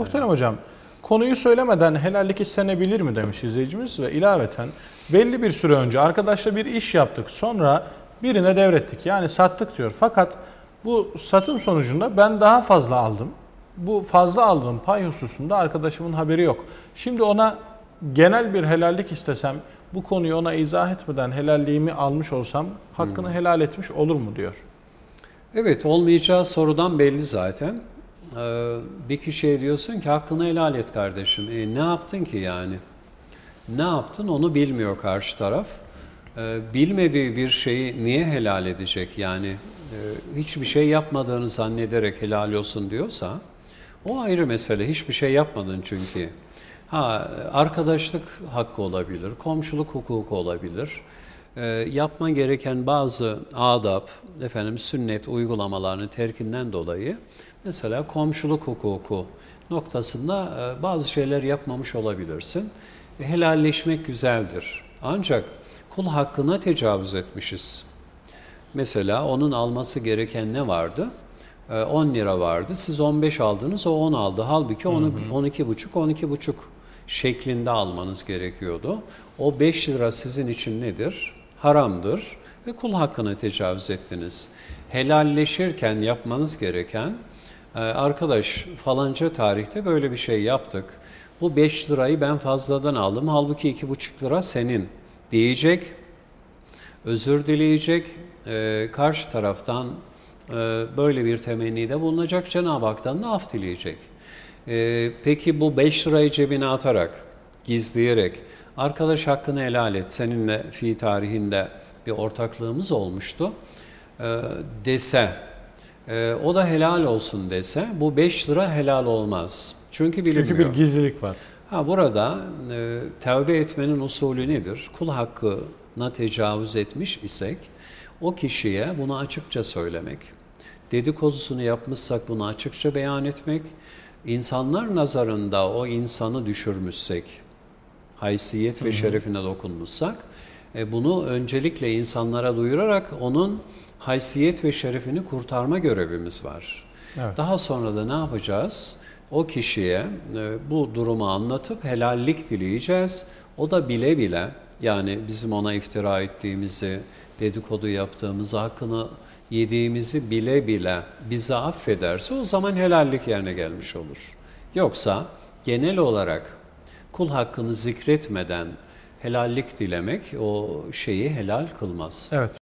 Muhterem hocam, konuyu söylemeden helallik istenebilir mi demiş izleyicimiz ve ilaveten belli bir süre önce arkadaşla bir iş yaptık sonra birine devrettik yani sattık diyor. Fakat bu satım sonucunda ben daha fazla aldım. Bu fazla aldığım pay hususunda arkadaşımın haberi yok. Şimdi ona genel bir helallik istesem bu konuyu ona izah etmeden helalliğimi almış olsam hakkını helal etmiş olur mu diyor. Evet, olmayacağı sorudan belli zaten. Ee, bir kişiye diyorsun ki hakkını helal et kardeşim. E, ne yaptın ki yani? Ne yaptın onu bilmiyor karşı taraf. Ee, bilmediği bir şeyi niye helal edecek? Yani e, hiçbir şey yapmadığını zannederek helal olsun diyorsa o ayrı mesele. Hiçbir şey yapmadın çünkü. Ha arkadaşlık hakkı olabilir, komşuluk hukuku olabilir. Ee, yapman gereken bazı adab, efendim sünnet uygulamalarını terkinden dolayı mesela komşuluk hukuku noktasında e, bazı şeyler yapmamış olabilirsin. E, helalleşmek güzeldir. Ancak kul hakkına tecavüz etmişiz. Mesela onun alması gereken ne vardı? E, 10 lira vardı. Siz 15 aldınız, o 10 aldı. Halbuki onu 12 buçuk, 12 buçuk şeklinde almanız gerekiyordu. O 5 lira sizin için nedir? Haramdır ve kul hakkına tecavüz ettiniz. Helalleşirken yapmanız gereken, e, arkadaş falanca tarihte böyle bir şey yaptık. Bu 5 lirayı ben fazladan aldım, halbuki 2,5 lira senin diyecek, özür dileyecek, e, karşı taraftan e, böyle bir temennide bulunacak, Cenab-ı Hak'tan da af dileyecek. Peki bu 5 lirayı cebine atarak, gizleyerek, arkadaş hakkını helal et, seninle fi tarihinde bir ortaklığımız olmuştu e, dese, e, o da helal olsun dese, bu 5 lira helal olmaz. Çünkü bilinmiyor. Çünkü bir gizlilik var. Ha burada e, tevbe etmenin usulü nedir? Kul hakkına tecavüz etmiş isek o kişiye bunu açıkça söylemek. Dedikodusunu yapmışsak bunu açıkça beyan etmek. İnsanlar nazarında o insanı düşürmüşsek, haysiyet ve şerefine dokunmuşsak e, bunu öncelikle insanlara duyurarak onun haysiyet ve şerefini kurtarma görevimiz var. Evet. Daha sonra da ne yapacağız? O kişiye e, bu durumu anlatıp helallik dileyeceğiz. O da bile bile yani bizim ona iftira ettiğimizi, dedikodu yaptığımızı, hakkını yediğimizi bile bile bizi affederse o zaman helallik yerine gelmiş olur. Yoksa genel olarak kul hakkını zikretmeden helallik dilemek o şeyi helal kılmaz. Evet.